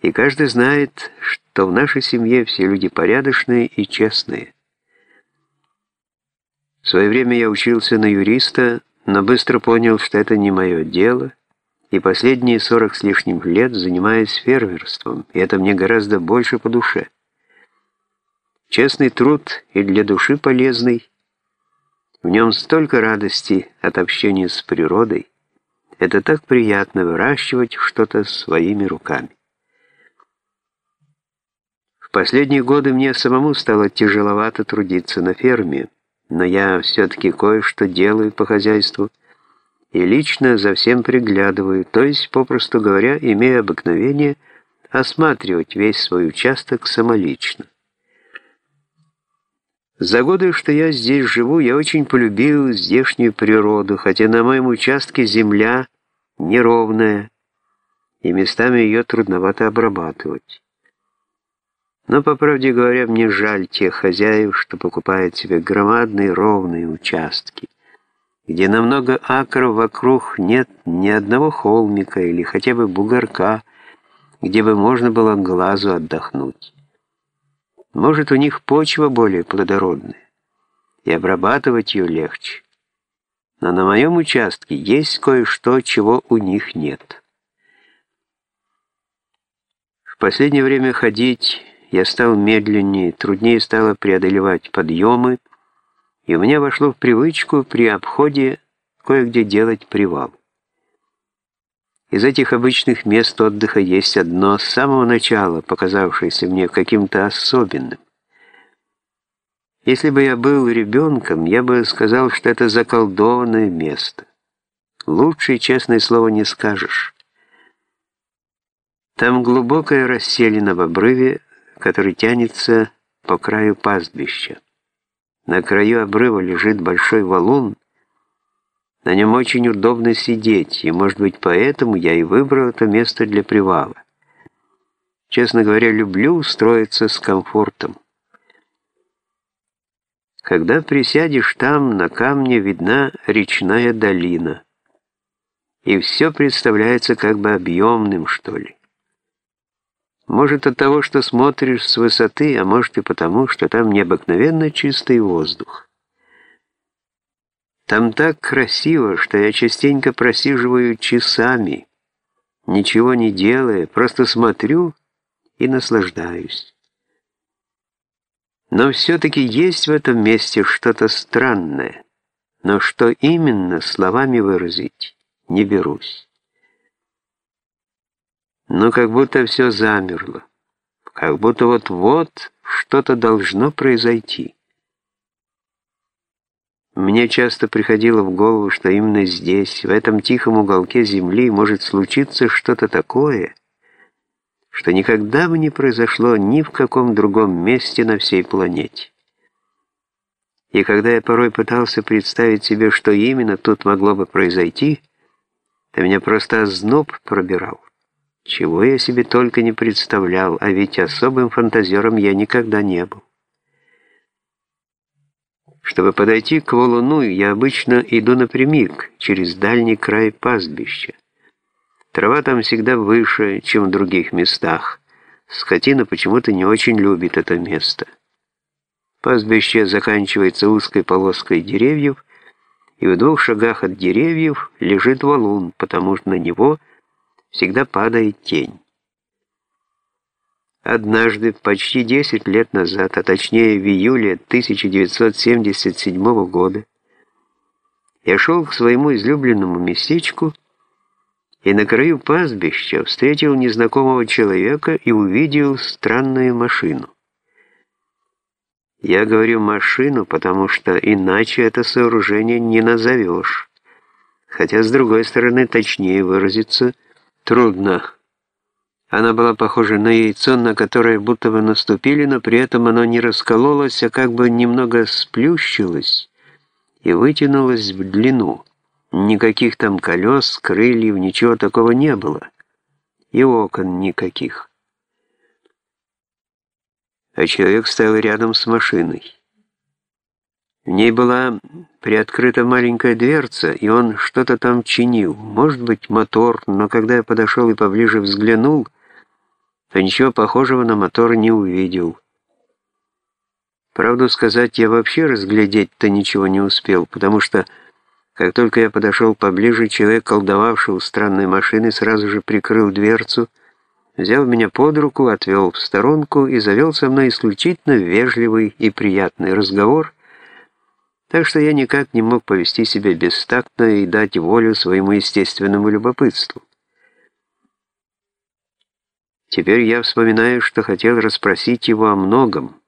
И каждый знает, что в нашей семье все люди порядочные и честные. В свое время я учился на юриста, но быстро понял, что это не мое дело, и последние сорок с лишним лет занимаюсь фермерством, и это мне гораздо больше по душе. Честный труд и для души полезный, в нем столько радости от общения с природой, это так приятно выращивать что-то своими руками. Последние годы мне самому стало тяжеловато трудиться на ферме, но я все-таки кое-что делаю по хозяйству и лично за всем приглядываю, то есть, попросту говоря, имею обыкновение осматривать весь свой участок самолично. За годы, что я здесь живу, я очень полюбил здешнюю природу, хотя на моем участке земля неровная, и местами ее трудновато обрабатывать. Но, по правде говоря, мне жаль тех хозяев, что покупают себе громадные ровные участки, где на много акров вокруг нет ни одного холмика или хотя бы бугорка, где бы можно было глазу отдохнуть. Может, у них почва более плодородная, и обрабатывать ее легче. Но на моем участке есть кое-что, чего у них нет. В последнее время ходить я стал медленнее, труднее стало преодолевать подъемы, и у меня вошло в привычку при обходе кое-где делать привал. Из этих обычных мест отдыха есть одно с самого начала, показавшееся мне каким-то особенным. Если бы я был ребенком, я бы сказал, что это заколдованное место. Лучше, честное слово, не скажешь. Там глубокая расселена в обрыве, который тянется по краю пастбища. На краю обрыва лежит большой валун, на нем очень удобно сидеть, и, может быть, поэтому я и выбрал это место для привала. Честно говоря, люблю устроиться с комфортом. Когда присядешь там, на камне видна речная долина, и все представляется как бы объемным, что ли. Может от того, что смотришь с высоты, а может и потому, что там необыкновенно чистый воздух. Там так красиво, что я частенько просиживаю часами, ничего не делая, просто смотрю и наслаждаюсь. Но все-таки есть в этом месте что-то странное, но что именно словами выразить не берусь но как будто все замерло, как будто вот-вот что-то должно произойти. Мне часто приходило в голову, что именно здесь, в этом тихом уголке земли, может случиться что-то такое, что никогда бы не произошло ни в каком другом месте на всей планете. И когда я порой пытался представить себе, что именно тут могло бы произойти, то меня просто озноб пробирал. Чего я себе только не представлял, а ведь особым фантазером я никогда не был. Чтобы подойти к валуну, я обычно иду напрямик, через дальний край пастбища. Трава там всегда выше, чем в других местах. Скотина почему-то не очень любит это место. Пастбище заканчивается узкой полоской деревьев, и в двух шагах от деревьев лежит валун, потому что на него – всегда падает тень. Однажды, почти 10 лет назад, а точнее в июле 1977 года, я шел к своему излюбленному местечку и на краю пастбища встретил незнакомого человека и увидел странную машину. Я говорю «машину», потому что иначе это сооружение не назовешь. Хотя, с другой стороны, точнее выразиться – Трудно. Она была похожа на яйцо, на которое будто бы наступили, но при этом оно не раскололось, а как бы немного сплющилось и вытянулось в длину. Никаких там колес, крыльев, ничего такого не было. И окон никаких. А человек стоял рядом с машиной. В ней была приоткрыта маленькая дверца, и он что-то там чинил. Может быть, мотор, но когда я подошел и поближе взглянул, то ничего похожего на мотор не увидел. Правду сказать, я вообще разглядеть-то ничего не успел, потому что, как только я подошел поближе, человек, колдовавший у странной машины, сразу же прикрыл дверцу, взял меня под руку, отвел в сторонку и завел со мной исключительно вежливый и приятный разговор, так что я никак не мог повести себя бестактно и дать волю своему естественному любопытству. Теперь я вспоминаю, что хотел расспросить его о многом,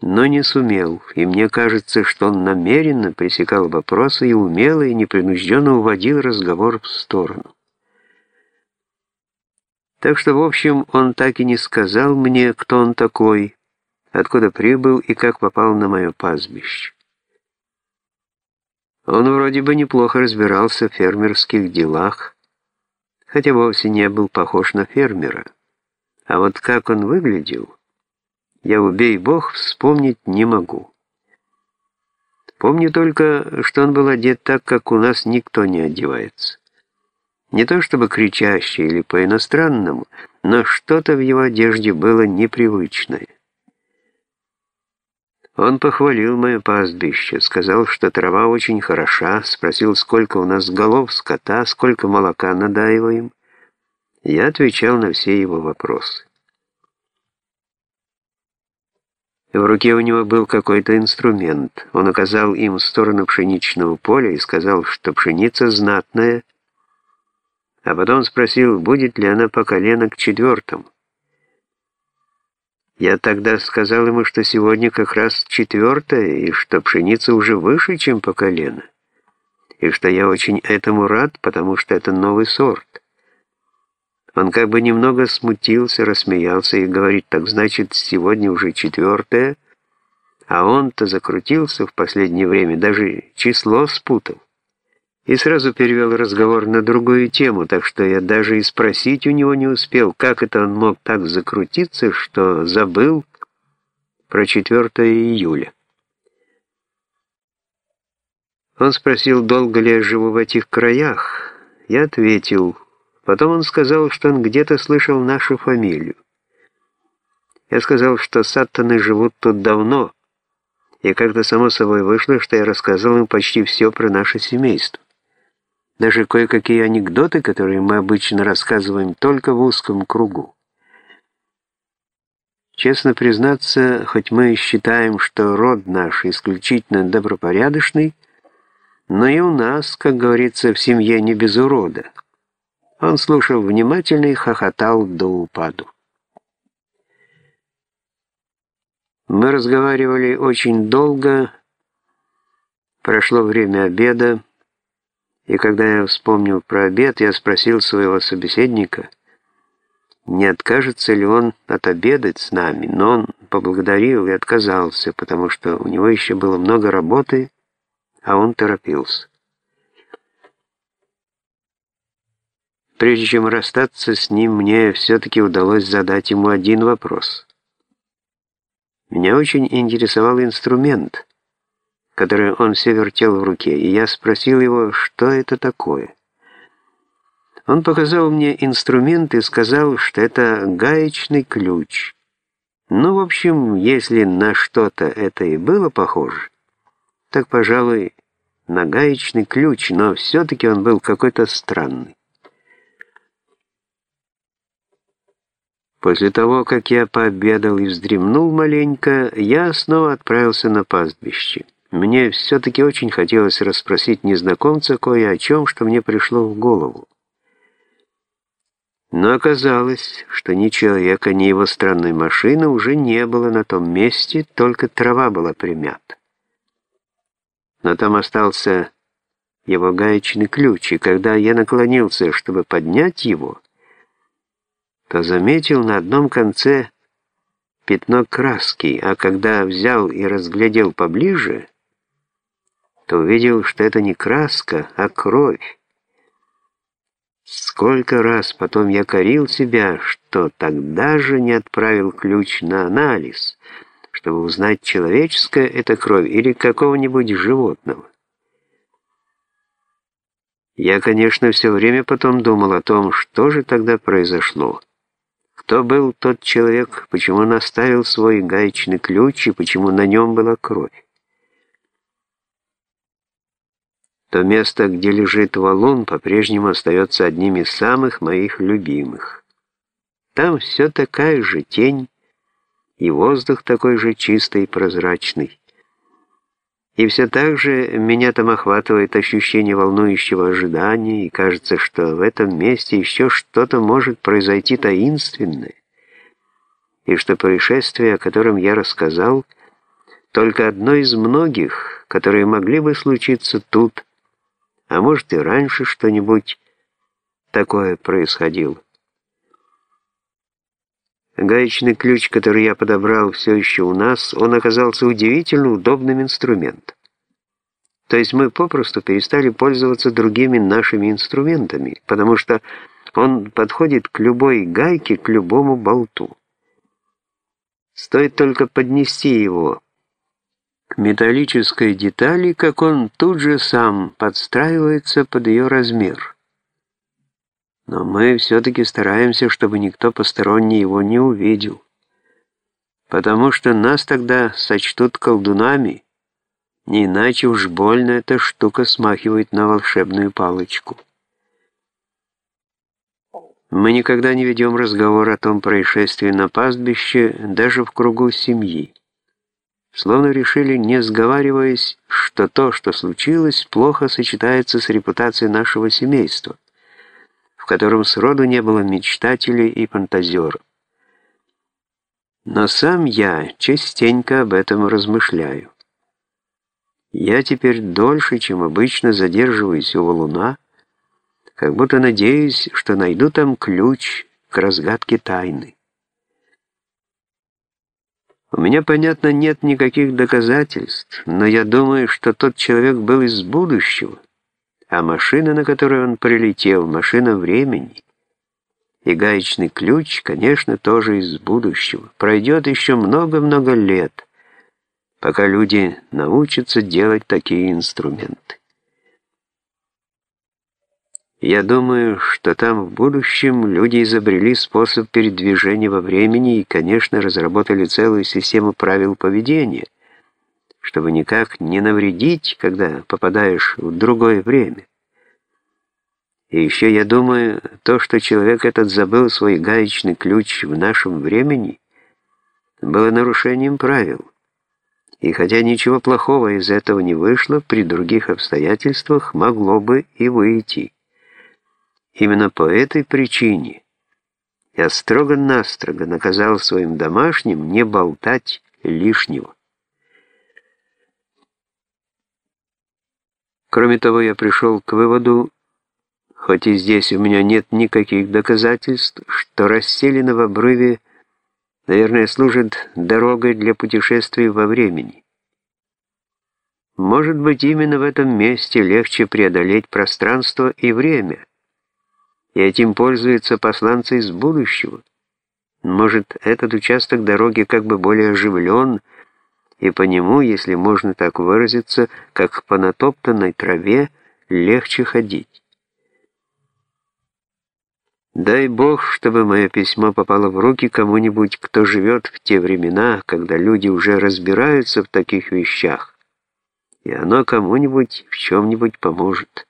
но не сумел, и мне кажется, что он намеренно пресекал вопросы и умело и непринужденно уводил разговор в сторону. Так что, в общем, он так и не сказал мне, кто он такой, откуда прибыл и как попал на мое пастбище. Он вроде бы неплохо разбирался в фермерских делах, хотя вовсе не был похож на фермера. А вот как он выглядел, я, убей бог, вспомнить не могу. Помню только, что он был одет так, как у нас никто не одевается. Не то чтобы кричащий или по-иностранному, но что-то в его одежде было непривычное. Он похвалил мое пастбище, сказал, что трава очень хороша, спросил, сколько у нас голов скота, сколько молока надаиваем. Я отвечал на все его вопросы. В руке у него был какой-то инструмент. Он указал им в сторону пшеничного поля и сказал, что пшеница знатная, а потом спросил, будет ли она по колено к четвертому. Я тогда сказал ему, что сегодня как раз четвертое, и что пшеница уже выше, чем по колено, и что я очень этому рад, потому что это новый сорт. Он как бы немного смутился, рассмеялся и говорит, так значит, сегодня уже четвертое, а он-то закрутился в последнее время, даже число спутал. И сразу перевел разговор на другую тему, так что я даже и спросить у него не успел, как это он мог так закрутиться, что забыл про 4 июля. Он спросил, долго ли я живу в этих краях. Я ответил, Потом он сказал, что он где-то слышал нашу фамилию. Я сказал, что саттаны живут тут давно, и как-то само собой вышло, что я рассказал им почти все про наше семейство. Даже кое-какие анекдоты, которые мы обычно рассказываем только в узком кругу. Честно признаться, хоть мы считаем, что род наш исключительно добропорядочный, но и у нас, как говорится, в семье не без урода. Он слушал внимательно и хохотал до упаду. Мы разговаривали очень долго, прошло время обеда, и когда я вспомнил про обед, я спросил своего собеседника, не откажется ли он отобедать с нами, но он поблагодарил и отказался, потому что у него еще было много работы, а он торопился. Прежде чем расстаться с ним, мне все-таки удалось задать ему один вопрос. Меня очень интересовал инструмент, который он все вертел в руке, и я спросил его, что это такое. Он показал мне инструмент и сказал, что это гаечный ключ. Ну, в общем, если на что-то это и было похоже, так, пожалуй, на гаечный ключ, но все-таки он был какой-то странный. После того, как я пообедал и вздремнул маленько, я снова отправился на пастбище. Мне все-таки очень хотелось расспросить незнакомца кое о чем, что мне пришло в голову. Но оказалось, что ни человека, ни его странной машины уже не было на том месте, только трава была примята. Но там остался его гаечный ключ, и когда я наклонился, чтобы поднять его, то заметил на одном конце пятно краски, а когда взял и разглядел поближе, то увидел, что это не краска, а кровь. Сколько раз потом я корил себя, что тогда же не отправил ключ на анализ, чтобы узнать, человеческая это кровь или какого-нибудь животного. Я, конечно, все время потом думал о том, что же тогда произошло. кто был тот человек, почему он оставил свой гаечный ключ и почему на нем была кровь. То место, где лежит валун, по-прежнему остается одним из самых моих любимых. Там все такая же тень, и воздух такой же чистый и прозрачный. И все так же меня там охватывает ощущение волнующего ожидания, и кажется, что в этом месте еще что-то может произойти таинственное, и что происшествие, о котором я рассказал, только одно из многих, которые могли бы случиться тут, а может и раньше что-нибудь такое происходило. Гаечный ключ, который я подобрал все еще у нас, он оказался удивительно удобным инструментом. То есть мы попросту перестали пользоваться другими нашими инструментами, потому что он подходит к любой гайке, к любому болту. Стоит только поднести его к металлической детали, как он тут же сам подстраивается под ее размер. Но мы все-таки стараемся, чтобы никто посторонний его не увидел. Потому что нас тогда сочтут колдунами. Не иначе уж больно эта штука смахивает на волшебную палочку. Мы никогда не ведем разговор о том происшествии на пастбище, даже в кругу семьи. Словно решили, не сговариваясь, что то, что случилось, плохо сочетается с репутацией нашего семейства в котором сроду не было мечтателей и фантазеров. Но сам я частенько об этом размышляю. Я теперь дольше, чем обычно, задерживаюсь у валуна, как будто надеюсь, что найду там ключ к разгадке тайны. У меня, понятно, нет никаких доказательств, но я думаю, что тот человек был из будущего, а машина, на которой он прилетел, машина времени. И гаечный ключ, конечно, тоже из будущего. Пройдет еще много-много лет, пока люди научатся делать такие инструменты. Я думаю, что там в будущем люди изобрели способ передвижения во времени и, конечно, разработали целую систему правил поведения – чтобы никак не навредить, когда попадаешь в другое время. И еще я думаю, то, что человек этот забыл свой гаечный ключ в нашем времени, было нарушением правил. И хотя ничего плохого из этого не вышло, при других обстоятельствах могло бы и выйти. Именно по этой причине я строго-настрого наказал своим домашним не болтать лишнего. Кроме того, я пришел к выводу, хоть и здесь у меня нет никаких доказательств, что расселено в обрыве, наверное, служит дорогой для путешествий во времени. Может быть, именно в этом месте легче преодолеть пространство и время, и этим пользуются посланцы из будущего. Может, этот участок дороги как бы более оживлен, и по нему, если можно так выразиться, как по натоптанной траве, легче ходить. Дай Бог, чтобы мое письмо попало в руки кому-нибудь, кто живет в те времена, когда люди уже разбираются в таких вещах, и оно кому-нибудь в чем-нибудь поможет.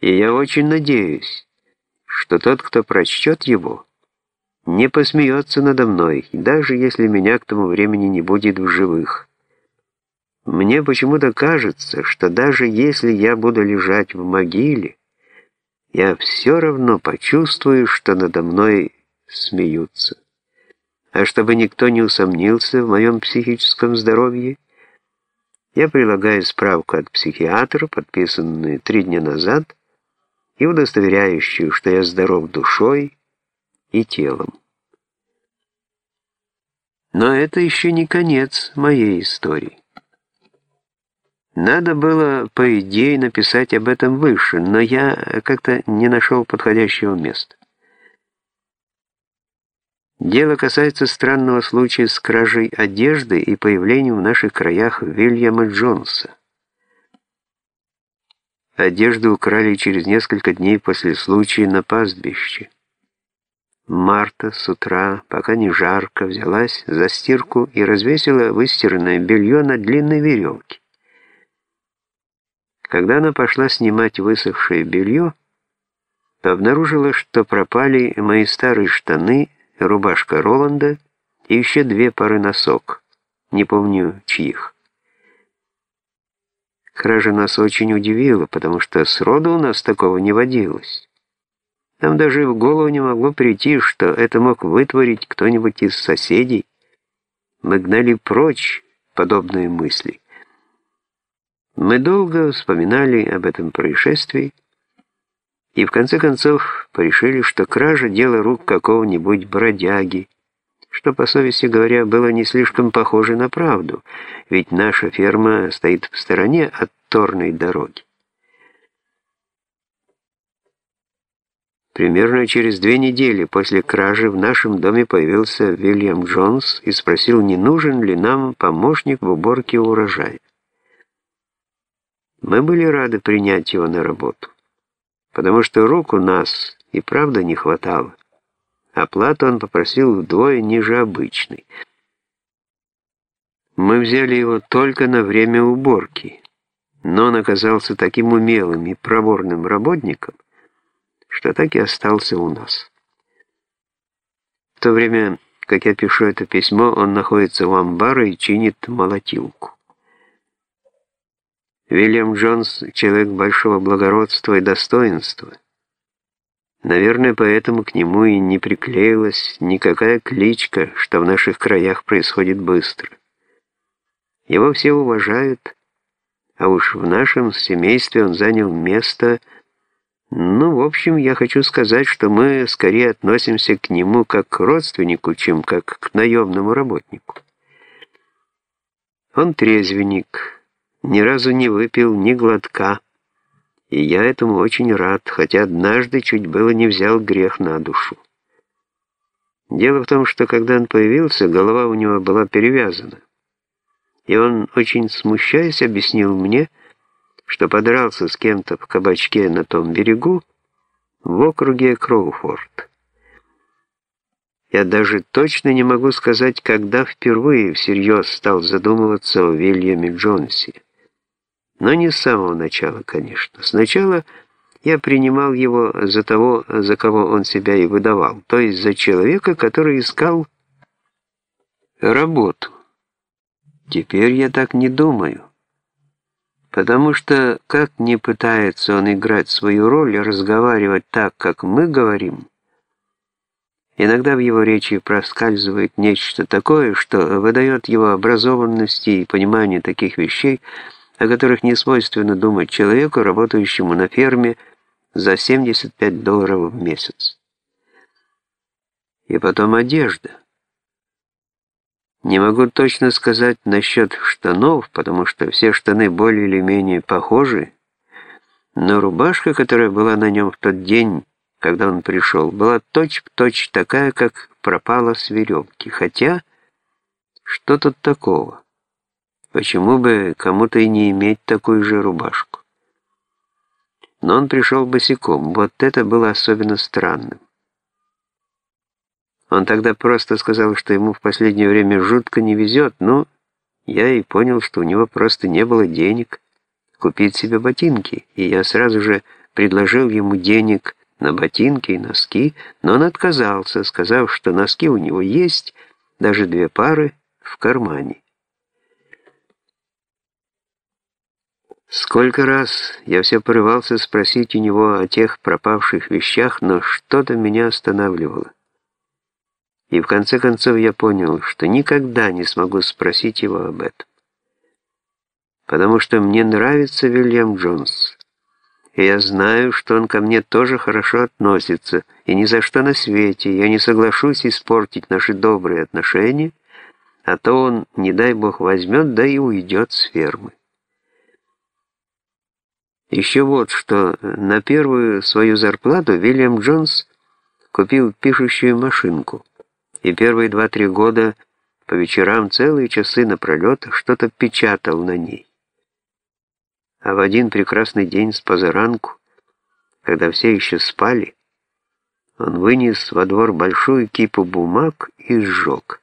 И я очень надеюсь, что тот, кто прочтет его, не посмеется надо мной, даже если меня к тому времени не будет в живых. Мне почему-то кажется, что даже если я буду лежать в могиле, я все равно почувствую, что надо мной смеются. А чтобы никто не усомнился в моем психическом здоровье, я прилагаю справку от психиатра, подписанную три дня назад, и удостоверяющую, что я здоров душой, и телом. Но это еще не конец моей истории. Надо было, по идее, написать об этом выше, но я как-то не нашел подходящего места. Дело касается странного случая с кражей одежды и появлением в наших краях Вильяма Джонса. Одежду украли через несколько дней после случая на пастбище. Марта с утра, пока не жарко, взялась за стирку и развесила выстиранное белье на длинной веревке. Когда она пошла снимать высохшее белье, то обнаружила, что пропали мои старые штаны, рубашка Роланда и еще две пары носок, не помню чьих. Кража нас очень удивила, потому что сроду у нас такого не водилось. Нам даже в голову не могло прийти, что это мог вытворить кто-нибудь из соседей. Мы гнали прочь подобные мысли. Мы долго вспоминали об этом происшествии и в конце концов порешили, что кража — дело рук какого-нибудь бродяги, что, по совести говоря, было не слишком похоже на правду, ведь наша ферма стоит в стороне от торной дороги. Примерно через две недели после кражи в нашем доме появился Вильям Джонс и спросил, не нужен ли нам помощник в уборке урожая. Мы были рады принять его на работу, потому что рук у нас и правда не хватало. Оплату он попросил вдвое ниже обычной. Мы взяли его только на время уборки, но он оказался таким умелым и проворным работником, что так и остался у нас. В то время, как я пишу это письмо, он находится в амбаре и чинит молотилку. Вильям Джонс — человек большого благородства и достоинства. Наверное, поэтому к нему и не приклеилась никакая кличка, что в наших краях происходит быстро. Его все уважают, а уж в нашем семействе он занял место — ну, в общем, я хочу сказать, что мы скорее относимся к нему как к родственнику, чем как к наемному работнику. Он трезвенник, ни разу не выпил ни глотка, и я этому очень рад, хотя однажды чуть было не взял грех на душу. Дело в том, что когда он появился, голова у него была перевязана, и он, очень смущаясь, объяснил мне, что подрался с кем-то в кабачке на том берегу в округе Кроуфорд. Я даже точно не могу сказать, когда впервые всерьез стал задумываться о Вильяме Джонсе. Но не с самого начала, конечно. Сначала я принимал его за того, за кого он себя и выдавал, то есть за человека, который искал работу. Теперь я так не думаю. Потому что, как не пытается он играть свою роль и разговаривать так, как мы говорим, иногда в его речи проскальзывает нечто такое, что выдает его образованности и понимание таких вещей, о которых не свойственно думать человеку, работающему на ферме за 75 долларов в месяц. И потом одежда. Не могу точно сказать насчет штанов, потому что все штаны более или менее похожи, но рубашка, которая была на нем в тот день, когда он пришел, была точь-в-точь точь такая, как пропала с веревки. Хотя, что тут такого? Почему бы кому-то и не иметь такую же рубашку? Но он пришел босиком, вот это было особенно странным. Он тогда просто сказал, что ему в последнее время жутко не везет, но я и понял, что у него просто не было денег купить себе ботинки, и я сразу же предложил ему денег на ботинки и носки, но он отказался, сказав, что носки у него есть, даже две пары в кармане. Сколько раз я все порывался спросить у него о тех пропавших вещах, но что-то меня останавливало. И в конце концов я понял, что никогда не смогу спросить его об этом. Потому что мне нравится Вильям Джонс. И я знаю, что он ко мне тоже хорошо относится, и ни за что на свете я не соглашусь испортить наши добрые отношения, а то он, не дай бог, возьмет, да и уйдет с фермы. Еще вот что, на первую свою зарплату Вильям Джонс купил пишущую машинку и первые два-три года по вечерам целые часы напролет что-то печатал на ней. А в один прекрасный день с позаранку, когда все еще спали, Он вынес во двор большую кипу бумаг и сжег.